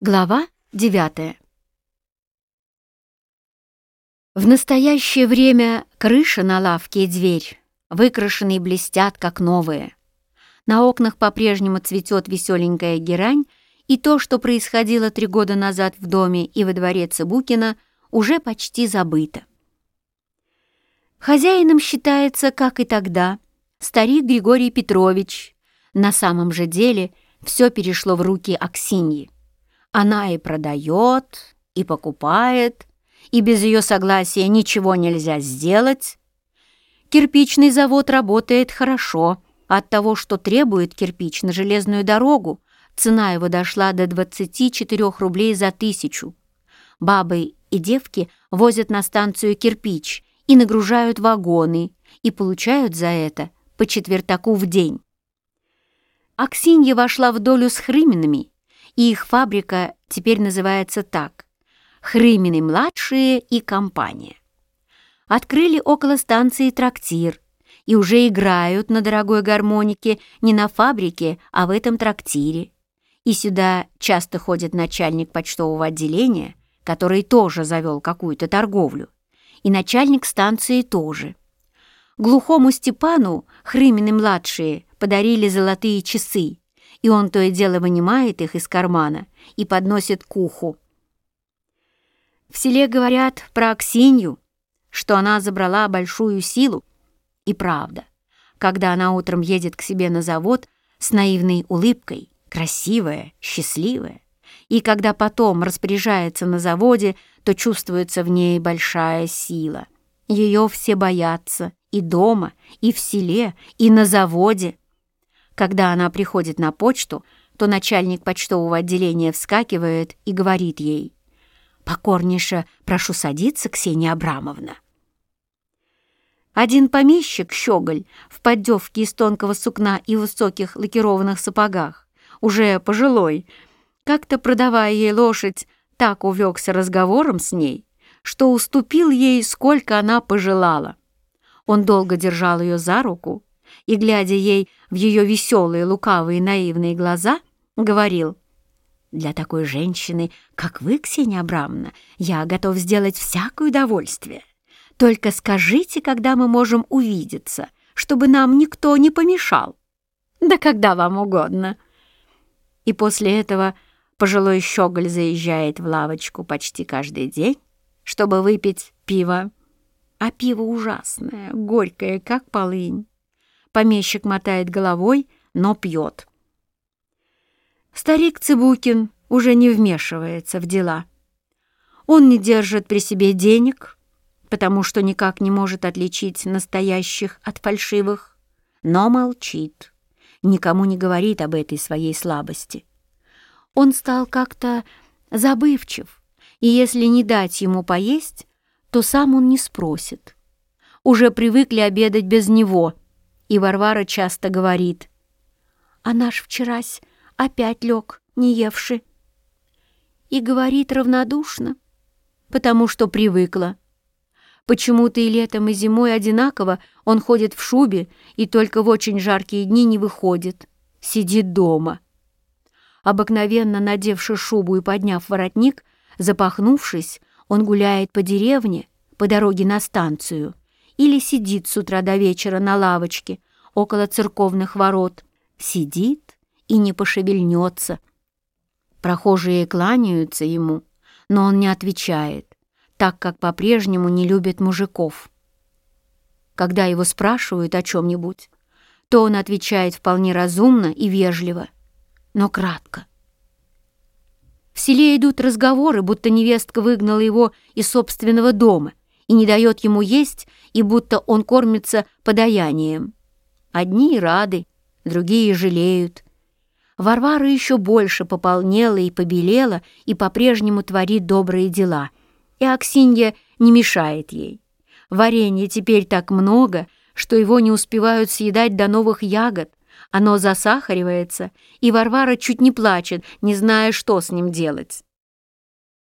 Глава 9 В настоящее время крыша на лавке и дверь выкрашены и блестят, как новые. На окнах по-прежнему цветет веселенькая герань, и то, что происходило три года назад в доме и во дворе Цыбукина, уже почти забыто. Хозяином считается, как и тогда, старик Григорий Петрович. На самом же деле все перешло в руки Аксиньи. Она и продает, и покупает, и без ее согласия ничего нельзя сделать. Кирпичный завод работает хорошо. От того, что требует кирпич на железную дорогу, цена его дошла до 24 рублей за тысячу. Бабы и девки возят на станцию кирпич и нагружают вагоны, и получают за это по четвертаку в день. Аксинья вошла в долю с Хрыминами и их фабрика теперь называется так «Хрымины-младшие и компания». Открыли около станции трактир и уже играют на дорогой гармонике не на фабрике, а в этом трактире. И сюда часто ходит начальник почтового отделения, который тоже завел какую-то торговлю, и начальник станции тоже. Глухому Степану Хрымины-младшие подарили золотые часы, и он то и дело вынимает их из кармана и подносит к уху. В селе говорят про Аксинью, что она забрала большую силу, и правда, когда она утром едет к себе на завод с наивной улыбкой, красивая, счастливая, и когда потом распоряжается на заводе, то чувствуется в ней большая сила. Ее все боятся и дома, и в селе, и на заводе. Когда она приходит на почту, то начальник почтового отделения вскакивает и говорит ей «Покорнейше прошу садиться, Ксения Абрамовна». Один помещик, щеголь, в поддевке из тонкого сукна и высоких лакированных сапогах, уже пожилой, как-то продавая ей лошадь, так увлекся разговором с ней, что уступил ей, сколько она пожелала. Он долго держал ее за руку, и, глядя ей в ее веселые, лукавые, наивные глаза, говорил, «Для такой женщины, как вы, Ксения Абрамовна, я готов сделать всякое удовольствие. Только скажите, когда мы можем увидеться, чтобы нам никто не помешал. Да когда вам угодно». И после этого пожилой щеголь заезжает в лавочку почти каждый день, чтобы выпить пиво. А пиво ужасное, горькое, как полынь. Помещик мотает головой, но пьет. Старик Цыбукин уже не вмешивается в дела. Он не держит при себе денег, потому что никак не может отличить настоящих от фальшивых, но молчит, никому не говорит об этой своей слабости. Он стал как-то забывчив, и если не дать ему поесть, то сам он не спросит. Уже привыкли обедать без него — и Варвара часто говорит, «А наш вчерась опять лег, не евши». И говорит равнодушно, потому что привыкла. Почему-то и летом, и зимой одинаково он ходит в шубе и только в очень жаркие дни не выходит, сидит дома. Обыкновенно надевши шубу и подняв воротник, запахнувшись, он гуляет по деревне, по дороге на станцию, или сидит с утра до вечера на лавочке около церковных ворот, сидит и не пошевельнется. Прохожие кланяются ему, но он не отвечает, так как по-прежнему не любит мужиков. Когда его спрашивают о чем-нибудь, то он отвечает вполне разумно и вежливо, но кратко. В селе идут разговоры, будто невестка выгнала его из собственного дома и не дает ему есть, и будто он кормится подаянием. Одни рады, другие жалеют. Варвара еще больше пополнела и побелела и по-прежнему творит добрые дела. И Аксинья не мешает ей. Варенья теперь так много, что его не успевают съедать до новых ягод. Оно засахаривается, и Варвара чуть не плачет, не зная, что с ним делать.